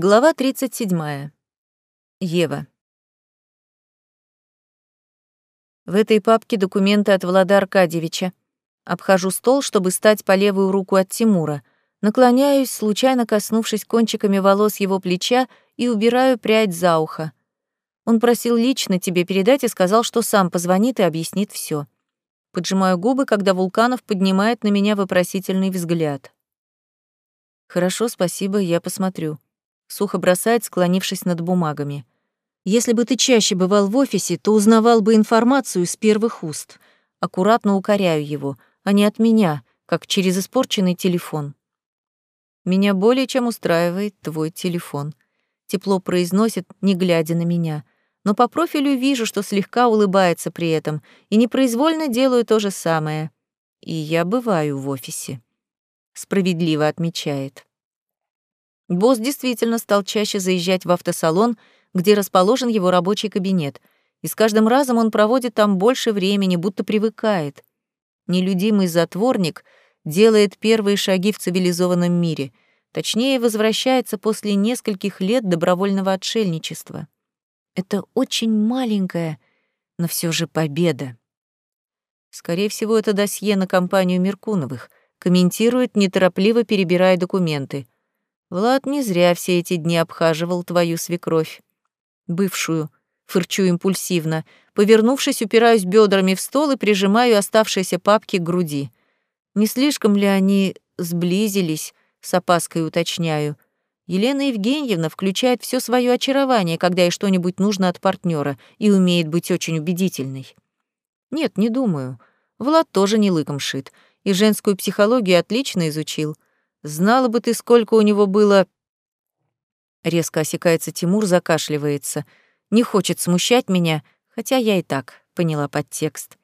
Глава 37. Ева. В этой папке документы от Влада Аркадьевича. Обхожу стол, чтобы стать по левую руку от Тимура. Наклоняюсь, случайно коснувшись кончиками волос его плеча, и убираю прядь за ухо. Он просил лично тебе передать и сказал, что сам позвонит и объяснит все. Поджимаю губы, когда Вулканов поднимает на меня вопросительный взгляд. Хорошо, спасибо, я посмотрю сухо бросает, склонившись над бумагами. Если бы ты чаще бывал в офисе, то узнавал бы информацию с первых уст. Аккуратно укоряю его, а не от меня, как через испорченный телефон. Меня более чем устраивает твой телефон. Тепло произносит, не глядя на меня. Но по профилю вижу, что слегка улыбается при этом, и непроизвольно делаю то же самое. И я бываю в офисе. Справедливо отмечает. Босс действительно стал чаще заезжать в автосалон, где расположен его рабочий кабинет, и с каждым разом он проводит там больше времени, будто привыкает. Нелюдимый затворник делает первые шаги в цивилизованном мире, точнее, возвращается после нескольких лет добровольного отшельничества. Это очень маленькая, но все же победа. Скорее всего, это досье на компанию Меркуновых, комментирует, неторопливо перебирая документы — Влад не зря все эти дни обхаживал твою свекровь. Бывшую. Фырчу импульсивно. Повернувшись, упираюсь бедрами в стол и прижимаю оставшиеся папки к груди. Не слишком ли они сблизились, с опаской уточняю. Елена Евгеньевна включает все свое очарование, когда ей что-нибудь нужно от партнера, и умеет быть очень убедительной. Нет, не думаю. Влад тоже не лыком шит, и женскую психологию отлично изучил — Знала бы ты, сколько у него было...» Резко осекается Тимур, закашливается. Не хочет смущать меня, хотя я и так поняла подтекст.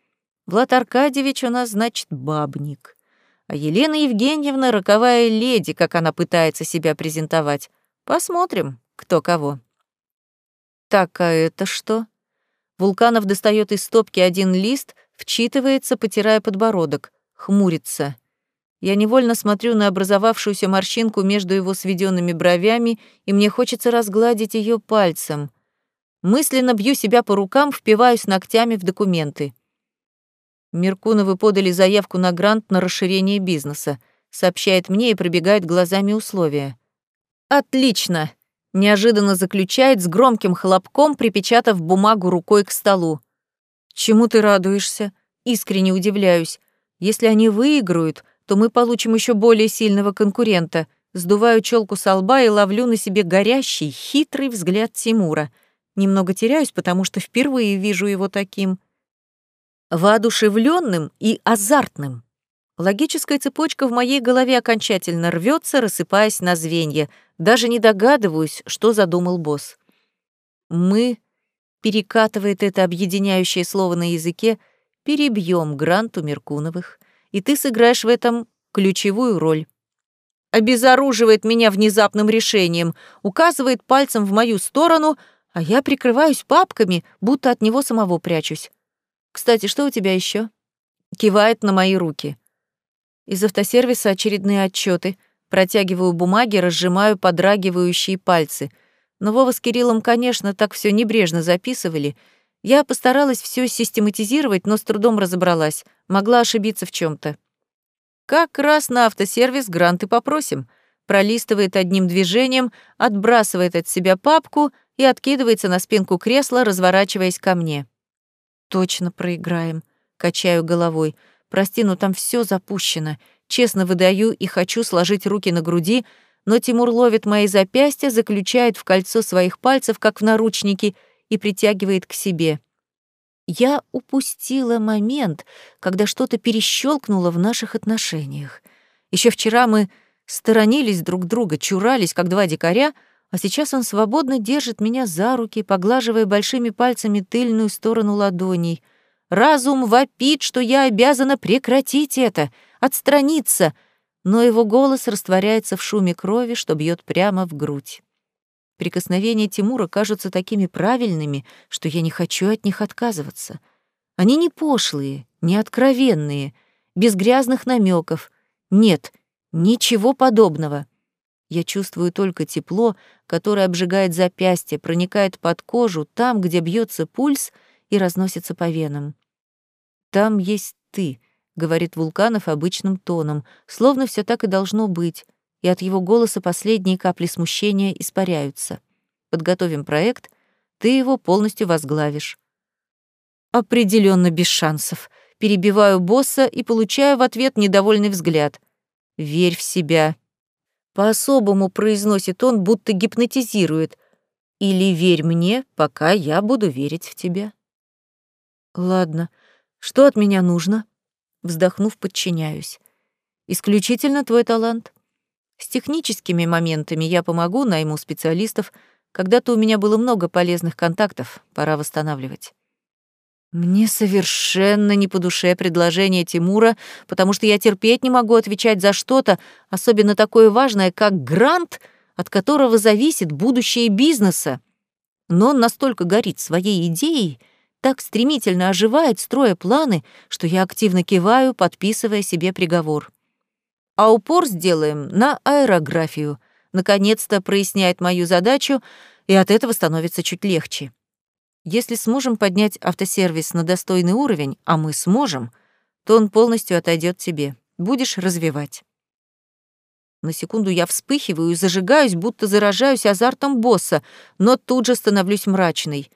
Влад Аркадьевич у нас, значит, бабник. А Елена Евгеньевна — роковая леди, как она пытается себя презентовать. Посмотрим, кто кого. Так, а это что? Вулканов достает из стопки один лист, вчитывается, потирая подбородок, хмурится. Я невольно смотрю на образовавшуюся морщинку между его сведенными бровями, и мне хочется разгладить ее пальцем. Мысленно бью себя по рукам, впиваюсь ногтями в документы. Меркуновы подали заявку на грант на расширение бизнеса, сообщает мне и пробегает глазами условия. «Отлично!» — неожиданно заключает с громким хлопком, припечатав бумагу рукой к столу. «Чему ты радуешься?» Искренне удивляюсь. «Если они выиграют, то мы получим еще более сильного конкурента. Сдуваю челку со лба и ловлю на себе горящий, хитрый взгляд Тимура. Немного теряюсь, потому что впервые вижу его таким. Воодушевленным и азартным. Логическая цепочка в моей голове окончательно рвется, рассыпаясь на звенья. Даже не догадываюсь, что задумал босс. «Мы», — перекатывает это объединяющее слово на языке, перебьем грант у Меркуновых и ты сыграешь в этом ключевую роль. Обезоруживает меня внезапным решением, указывает пальцем в мою сторону, а я прикрываюсь папками, будто от него самого прячусь. Кстати, что у тебя еще? Кивает на мои руки. Из автосервиса очередные отчеты. Протягиваю бумаги, разжимаю подрагивающие пальцы. Но Вова с Кириллом, конечно, так все небрежно записывали — я постаралась все систематизировать, но с трудом разобралась. Могла ошибиться в чем то Как раз на автосервис гранты попросим. Пролистывает одним движением, отбрасывает от себя папку и откидывается на спинку кресла, разворачиваясь ко мне. Точно проиграем. Качаю головой. Прости, но там все запущено. Честно выдаю и хочу сложить руки на груди, но Тимур ловит мои запястья, заключает в кольцо своих пальцев, как в наручники, и притягивает к себе. Я упустила момент, когда что-то перещелкнуло в наших отношениях. Еще вчера мы сторонились друг друга, чурались, как два дикаря, а сейчас он свободно держит меня за руки, поглаживая большими пальцами тыльную сторону ладоней. Разум вопит, что я обязана прекратить это, отстраниться, но его голос растворяется в шуме крови, что бьет прямо в грудь. Прикосновения Тимура кажутся такими правильными, что я не хочу от них отказываться. Они не пошлые, не откровенные, без грязных намеков. Нет, ничего подобного. Я чувствую только тепло, которое обжигает запястье, проникает под кожу, там, где бьется пульс и разносится по венам. «Там есть ты», — говорит Вулканов обычным тоном, словно все так и должно быть, и от его голоса последние капли смущения испаряются. Подготовим проект, ты его полностью возглавишь. Определенно без шансов. Перебиваю босса и получаю в ответ недовольный взгляд. Верь в себя. По-особому произносит он, будто гипнотизирует. Или верь мне, пока я буду верить в тебя. Ладно, что от меня нужно? Вздохнув, подчиняюсь. Исключительно твой талант. С техническими моментами я помогу, найму специалистов. Когда-то у меня было много полезных контактов, пора восстанавливать. Мне совершенно не по душе предложение Тимура, потому что я терпеть не могу отвечать за что-то, особенно такое важное, как грант, от которого зависит будущее бизнеса. Но он настолько горит своей идеей, так стремительно оживает, строя планы, что я активно киваю, подписывая себе приговор. А упор сделаем на аэрографию. Наконец-то проясняет мою задачу, и от этого становится чуть легче. Если сможем поднять автосервис на достойный уровень, а мы сможем, то он полностью отойдет тебе. Будешь развивать. На секунду я вспыхиваю и зажигаюсь, будто заражаюсь азартом босса, но тут же становлюсь мрачной.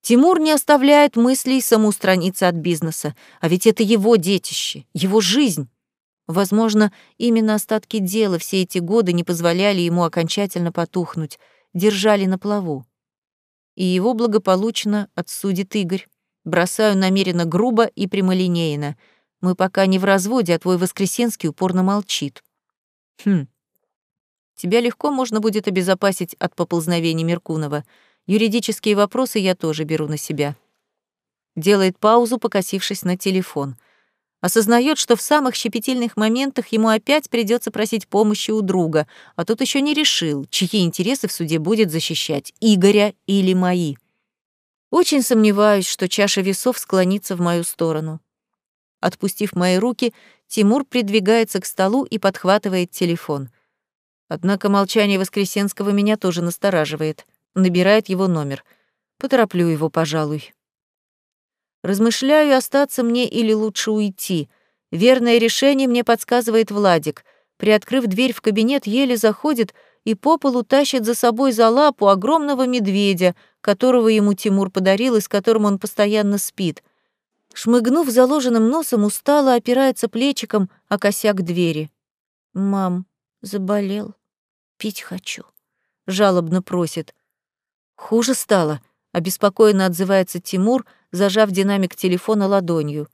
Тимур не оставляет мыслей самоустраниться от бизнеса, а ведь это его детище, его жизнь. Возможно, именно остатки дела все эти годы не позволяли ему окончательно потухнуть, держали на плаву и его благополучно отсудит Игорь. Бросаю намеренно грубо и прямолинейно. Мы пока не в разводе, а твой Воскресенский упорно молчит. Хм. Тебя легко можно будет обезопасить от поползновений Меркунова. Юридические вопросы я тоже беру на себя. Делает паузу, покосившись на телефон — Осознает, что в самых щепетильных моментах ему опять придется просить помощи у друга, а тут еще не решил, чьи интересы в суде будет защищать, Игоря или мои. Очень сомневаюсь, что чаша весов склонится в мою сторону. Отпустив мои руки, Тимур придвигается к столу и подхватывает телефон. Однако молчание Воскресенского меня тоже настораживает. Набирает его номер. Потороплю его, пожалуй. Размышляю, остаться мне или лучше уйти. Верное решение мне подсказывает Владик. Приоткрыв дверь в кабинет, еле заходит и по полу тащит за собой за лапу огромного медведя, которого ему Тимур подарил и с которым он постоянно спит. Шмыгнув заложенным носом, устало опирается плечиком о косяк двери. «Мам, заболел. Пить хочу», — жалобно просит. «Хуже стало», — обеспокоенно отзывается Тимур — зажав динамик телефона ладонью.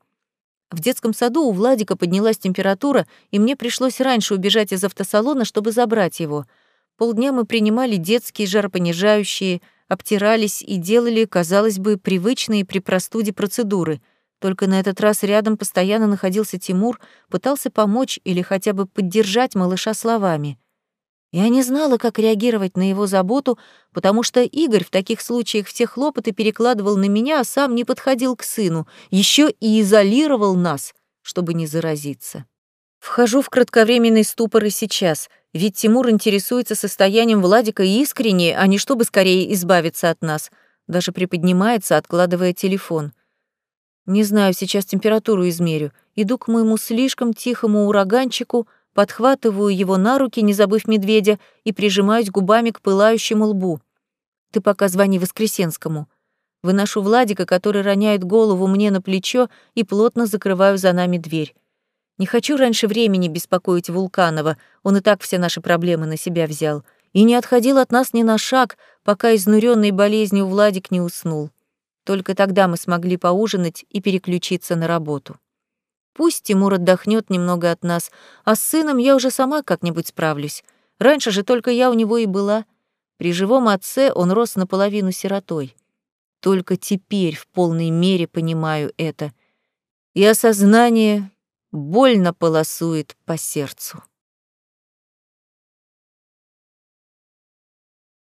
В детском саду у Владика поднялась температура, и мне пришлось раньше убежать из автосалона, чтобы забрать его. Полдня мы принимали детские жаропонижающие, обтирались и делали, казалось бы, привычные при простуде процедуры. Только на этот раз рядом постоянно находился Тимур, пытался помочь или хотя бы поддержать малыша словами. Я не знала, как реагировать на его заботу, потому что Игорь в таких случаях все хлопоты перекладывал на меня, а сам не подходил к сыну, еще и изолировал нас, чтобы не заразиться. Вхожу в кратковременный ступор и сейчас, ведь Тимур интересуется состоянием Владика искренне, а не чтобы скорее избавиться от нас. Даже приподнимается, откладывая телефон. Не знаю, сейчас температуру измерю. Иду к моему слишком тихому ураганчику — подхватываю его на руки, не забыв медведя, и прижимаюсь губами к пылающему лбу. «Ты пока звони Воскресенскому». Выношу Владика, который роняет голову мне на плечо, и плотно закрываю за нами дверь. Не хочу раньше времени беспокоить Вулканова, он и так все наши проблемы на себя взял. И не отходил от нас ни на шаг, пока изнуренный болезнью Владик не уснул. Только тогда мы смогли поужинать и переключиться на работу. Пусть Тимур отдохнет немного от нас, а с сыном я уже сама как-нибудь справлюсь. Раньше же только я у него и была. При живом отце он рос наполовину сиротой. Только теперь в полной мере понимаю это. И осознание больно полосует по сердцу.